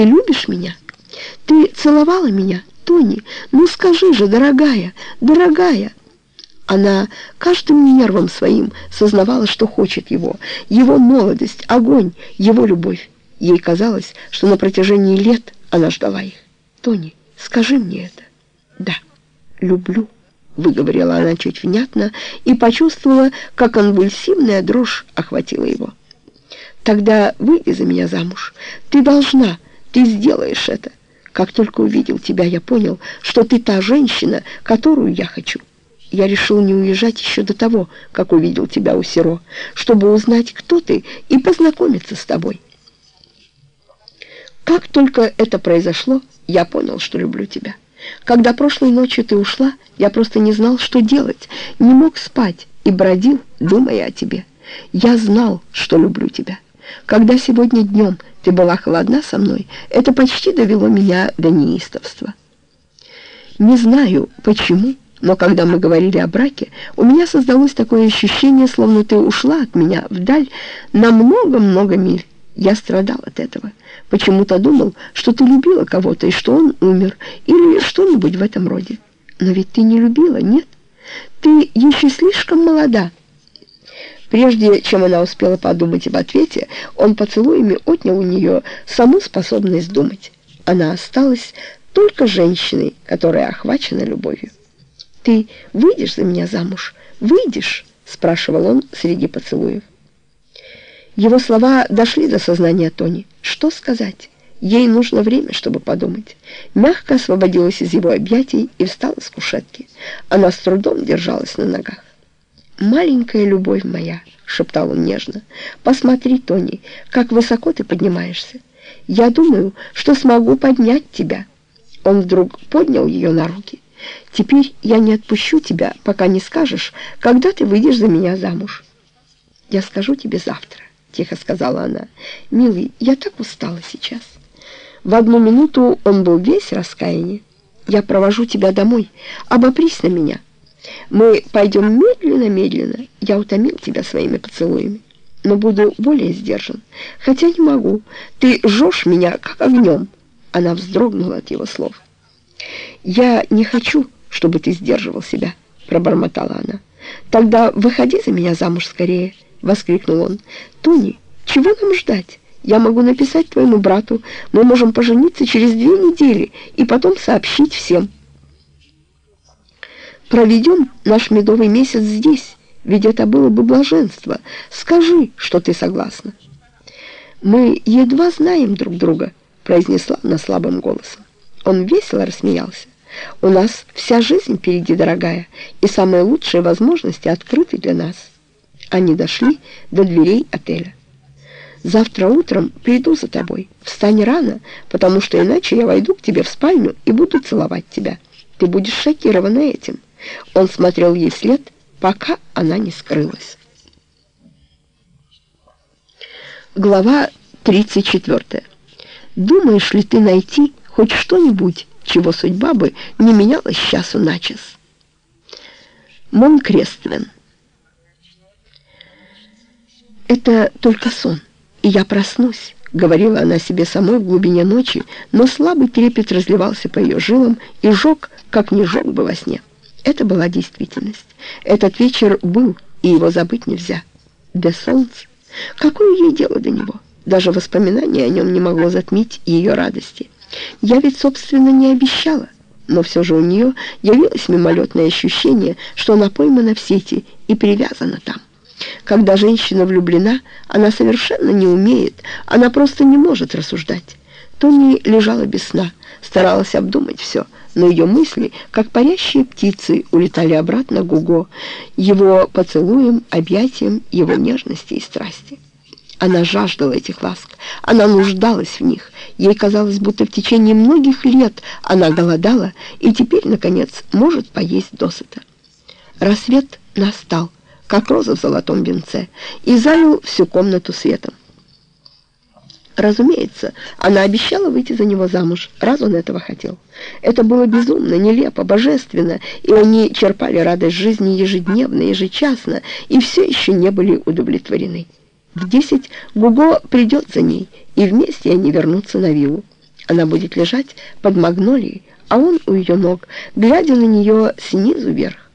Ты любишь меня? Ты целовала меня, Тони? Ну скажи же, дорогая, дорогая!» Она каждым нервом своим сознавала, что хочет его, его молодость, огонь, его любовь. Ей казалось, что на протяжении лет она ждала их. «Тони, скажи мне это». «Да, люблю», — выговорила она чуть внятно и почувствовала, как конвульсивная дрожь охватила его. «Тогда выйди за меня замуж. Ты должна, ты сделаешь это. Как только увидел тебя, я понял, что ты та женщина, которую я хочу. Я решил не уезжать еще до того, как увидел тебя у Серо, чтобы узнать, кто ты, и познакомиться с тобой». Как только это произошло, я понял, что люблю тебя. Когда прошлой ночью ты ушла, я просто не знал, что делать, не мог спать и бродил, думая о тебе. Я знал, что люблю тебя. Когда сегодня днем ты была холодна со мной, это почти довело меня до неистовства. Не знаю, почему, но когда мы говорили о браке, у меня создалось такое ощущение, словно ты ушла от меня вдаль на много-много миль. Я страдал от этого. Почему-то думал, что ты любила кого-то и что он умер, или что-нибудь в этом роде. Но ведь ты не любила, нет? Ты еще слишком молода. Прежде чем она успела подумать об ответе, он поцелуями отнял у нее саму способность думать. Она осталась только женщиной, которая охвачена любовью. «Ты выйдешь за меня замуж? Выйдешь?» — спрашивал он среди поцелуев. Его слова дошли до сознания Тони. Что сказать? Ей нужно время, чтобы подумать. Мягко освободилась из его объятий и встала с кушетки. Она с трудом держалась на ногах. «Маленькая любовь моя», — шептал он нежно, — «посмотри, Тони, как высоко ты поднимаешься. Я думаю, что смогу поднять тебя». Он вдруг поднял ее на руки. «Теперь я не отпущу тебя, пока не скажешь, когда ты выйдешь за меня замуж. Я скажу тебе завтра». — тихо сказала она. «Милый, я так устала сейчас». В одну минуту он был весь раскаяние. «Я провожу тебя домой. Обопрись на меня. Мы пойдем медленно-медленно. Я утомил тебя своими поцелуями, но буду более сдержан. Хотя не могу. Ты жжешь меня, как огнем». Она вздрогнула от его слов. «Я не хочу, чтобы ты сдерживал себя», — пробормотала она. «Тогда выходи за меня замуж скорее». — воскликнул он. «Тони, чего нам ждать? Я могу написать твоему брату. Мы можем пожениться через две недели и потом сообщить всем. Проведем наш медовый месяц здесь, ведь это было бы блаженство. Скажи, что ты согласна». «Мы едва знаем друг друга», — произнесла она слабым голосом. Он весело рассмеялся. «У нас вся жизнь впереди, дорогая, и самые лучшие возможности открыты для нас». Они дошли до дверей отеля. «Завтра утром приду за тобой. Встань рано, потому что иначе я войду к тебе в спальню и буду целовать тебя. Ты будешь шокирована этим». Он смотрел ей след, пока она не скрылась. Глава 34. «Думаешь ли ты найти хоть что-нибудь, чего судьба бы не меняла с часу на час?» Монкрествен. «Это только сон, и я проснусь», — говорила она себе самой в глубине ночи, но слабый трепет разливался по ее жилам и жег, как не жег бы во сне. Это была действительность. Этот вечер был, и его забыть нельзя. Де солнце. Какое ей дело до него? Даже воспоминание о нем не могло затмить ее радости. Я ведь, собственно, не обещала. Но все же у нее явилось мимолетное ощущение, что она поймана в сети и привязана там. Когда женщина влюблена, она совершенно не умеет, она просто не может рассуждать. Тони лежала без сна, старалась обдумать все, но ее мысли, как парящие птицы, улетали обратно Гуго, его поцелуем, объятием, его нежности и страсти. Она жаждала этих ласк, она нуждалась в них. Ей казалось, будто в течение многих лет она голодала и теперь, наконец, может поесть досыта. Рассвет настал как роза в золотом венце, и залил всю комнату светом. Разумеется, она обещала выйти за него замуж, раз он этого хотел. Это было безумно, нелепо, божественно, и они черпали радость жизни ежедневно, ежечасно, и все еще не были удовлетворены. В десять Гуго придет за ней, и вместе они вернутся на виллу. Она будет лежать под магнолией, а он у ее ног, глядя на нее снизу вверх.